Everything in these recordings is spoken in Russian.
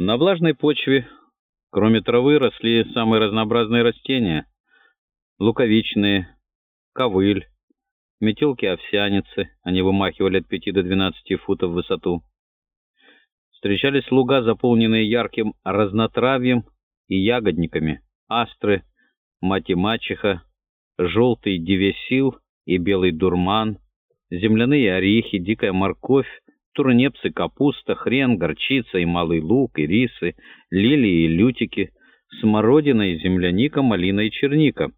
На влажной почве, кроме травы, росли самые разнообразные растения. Луковичные, ковыль, метелки-овсяницы, они вымахивали от 5 до 12 футов в высоту. Встречались луга, заполненные ярким разнотравьем и ягодниками, астры, мать и мачеха, желтый девесил и белый дурман, земляные орехи, дикая морковь, турнепсы, капуста, хрен, горчица и малый лук, и рисы, лилии и лютики, смородина и земляника, малина и черника.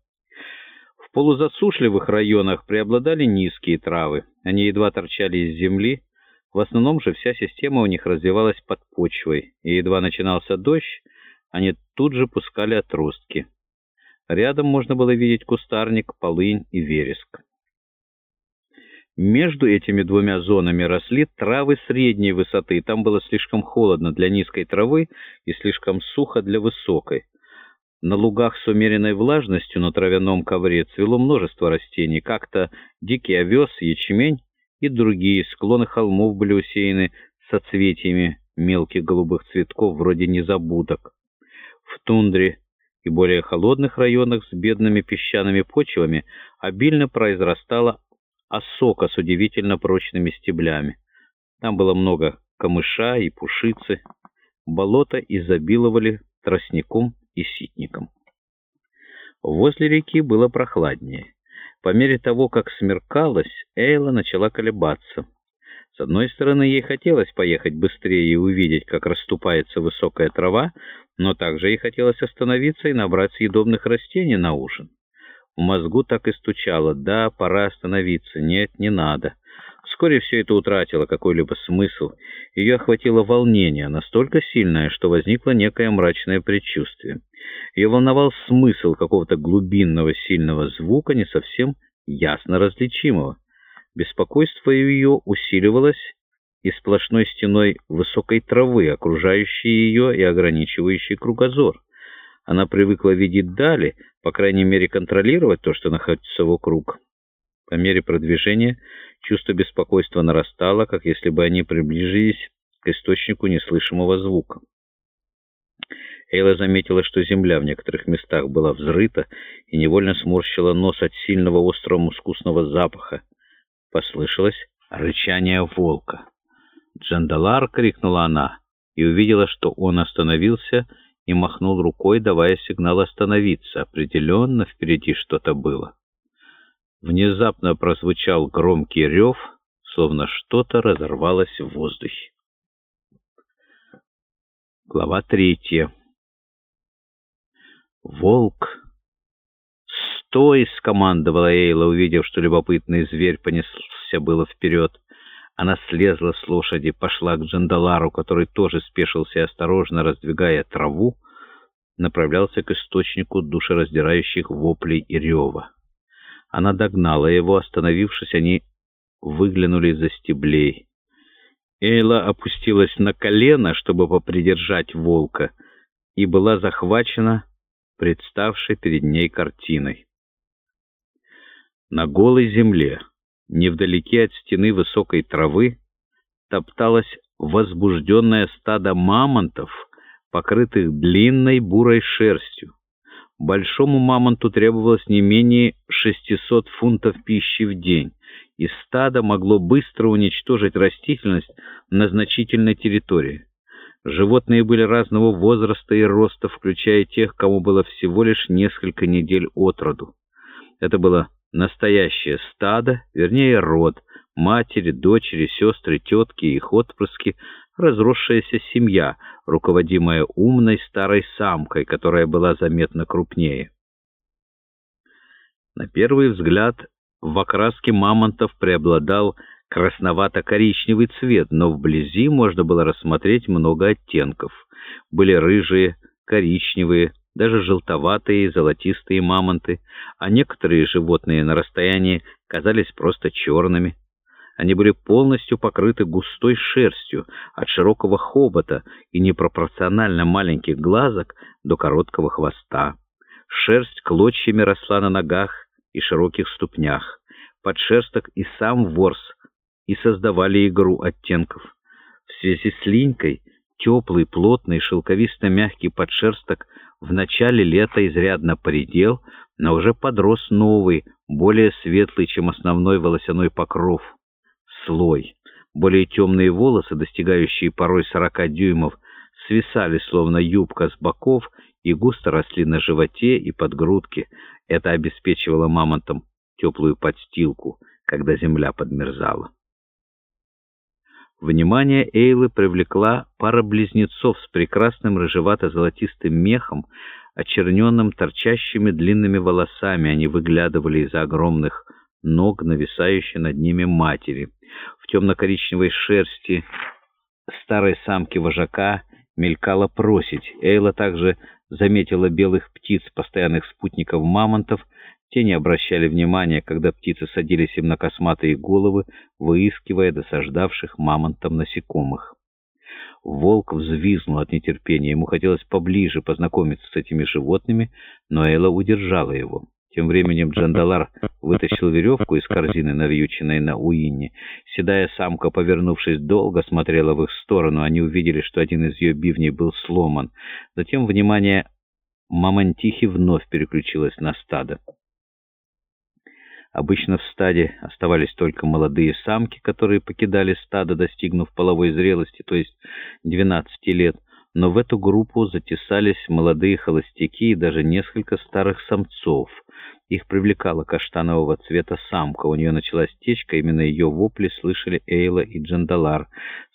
В полузасушливых районах преобладали низкие травы. Они едва торчали из земли. В основном же вся система у них развивалась под почвой, и едва начинался дождь, они тут же пускали отростки. Рядом можно было видеть кустарник, полынь и вереск. Между этими двумя зонами росли травы средней высоты. Там было слишком холодно для низкой травы и слишком сухо для высокой. На лугах с умеренной влажностью на травяном ковре цвело множество растений. Как-то дикий овес, ячмень и другие склоны холмов были усеяны соцветиями мелких голубых цветков, вроде незабудок. В тундре и более холодных районах с бедными песчаными почвами обильно произрастала осока с удивительно прочными стеблями. Там было много камыша и пушицы. Болота изобиловали тростником и ситником. Возле реки было прохладнее. По мере того, как смеркалось, Эйла начала колебаться. С одной стороны, ей хотелось поехать быстрее и увидеть, как расступается высокая трава, но также ей хотелось остановиться и набрать съедобных растений на ужин. В мозгу так и стучало. Да, пора остановиться. Нет, не надо. Вскоре все это утратило какой-либо смысл. Ее охватило волнение, настолько сильное, что возникло некое мрачное предчувствие. Ее волновал смысл какого-то глубинного сильного звука, не совсем ясно различимого. Беспокойство ее усиливалось и сплошной стеной высокой травы, окружающей ее и ограничивающей кругозор. Она привыкла видеть дали, по крайней мере, контролировать то, что находится вокруг. По мере продвижения чувство беспокойства нарастало, как если бы они приближились к источнику неслышимого звука. Эйла заметила, что земля в некоторых местах была взрыта, и невольно сморщила нос от сильного острого мускусного запаха. Послышалось рычание волка. «Джандалар!» — крикнула она, и увидела, что он остановился и махнул рукой, давая сигнал остановиться. Определенно впереди что-то было. Внезапно прозвучал громкий рев, словно что-то разорвалось в воздухе. Глава третья. «Волк!» «Стой!» — скомандовала Эйла, увидев, что любопытный зверь понесся было вперед. Она слезла с лошади, пошла к Джандалару, который тоже спешился и, осторожно раздвигая траву, направлялся к источнику душераздирающих воплей и рева. Она догнала его, остановившись, они выглянули за стеблей. Эйла опустилась на колено, чтобы попридержать волка, и была захвачена представшей перед ней картиной. На голой земле невдалеке от стены высокой травы, топталось возбужденное стадо мамонтов, покрытых длинной бурой шерстью. Большому мамонту требовалось не менее 600 фунтов пищи в день, и стадо могло быстро уничтожить растительность на значительной территории. Животные были разного возраста и роста, включая тех, кому было всего лишь несколько недель от роду. Это было настоящее стадо, вернее род, матери, дочери, сестры, тетки и их отпрыски, разросшаяся семья, руководимая умной старой самкой, которая была заметно крупнее. На первый взгляд в окраске мамонтов преобладал красновато-коричневый цвет, но вблизи можно было рассмотреть много оттенков. Были рыжие, коричневые, даже желтоватые золотистые мамонты, а некоторые животные на расстоянии казались просто черными. Они были полностью покрыты густой шерстью, от широкого хобота и непропорционально маленьких глазок до короткого хвоста. Шерсть клочьями росла на ногах и широких ступнях. Подшерсток и сам ворс и создавали игру оттенков. В связи с линькой Теплый, плотный, шелковисто-мягкий подшерсток в начале лета изрядно поредел, но уже подрос новый, более светлый, чем основной волосяной покров. Слой. Более темные волосы, достигающие порой сорока дюймов, свисали, словно юбка с боков, и густо росли на животе и под грудки. Это обеспечивало мамонтам теплую подстилку, когда земля подмерзала. Внимание Эйлы привлекла пара близнецов с прекрасным рыжевато-золотистым мехом, очерненным торчащими длинными волосами. Они выглядывали из-за огромных ног, нависающей над ними матери. В темно-коричневой шерсти старой самки вожака мелькала просить. Эйла также заметила белых птиц, постоянных спутников мамонтов, те не обращали внимания, когда птицы садились им на косматые головы, выискивая досаждавших мамонтам насекомых. Волк взвизнул от нетерпения. Ему хотелось поближе познакомиться с этими животными, но Элла удержала его. Тем временем Джандалар вытащил веревку из корзины, навьюченной на Уинне. Седая самка, повернувшись, долго смотрела в их сторону. Они увидели, что один из ее бивней был сломан. Затем внимание мамонтихи вновь переключилось на стадо. Обычно в стаде оставались только молодые самки, которые покидали стадо, достигнув половой зрелости, то есть 12 лет, но в эту группу затесались молодые холостяки и даже несколько старых самцов. Их привлекала каштанового цвета самка, у нее началась течка, именно ее вопли слышали Эйла и Джандалар.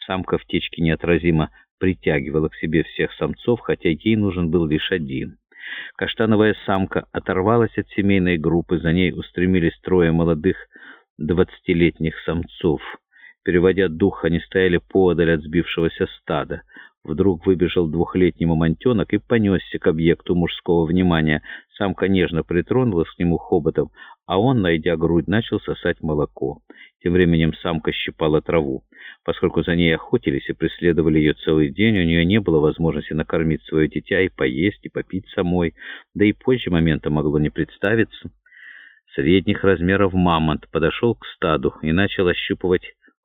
Самка в течке неотразимо притягивала к себе всех самцов, хотя ей нужен был лишь один. Каштановая самка оторвалась от семейной группы, за ней устремились трое молодых двадцатилетних самцов. Переводя дух, они стояли поодаль от сбившегося стада. Вдруг выбежал двухлетний мамонтенок и понесся к объекту мужского внимания. Самка нежно притронулась к нему хоботом, а он, найдя грудь, начал сосать молоко. Тем временем самка щипала траву. Поскольку за ней охотились и преследовали ее целый день, у нее не было возможности накормить свое дитя и поесть, и попить самой, да и позже момента могло не представиться. Средних размеров мамонт подошел к стаду и начал ощупывать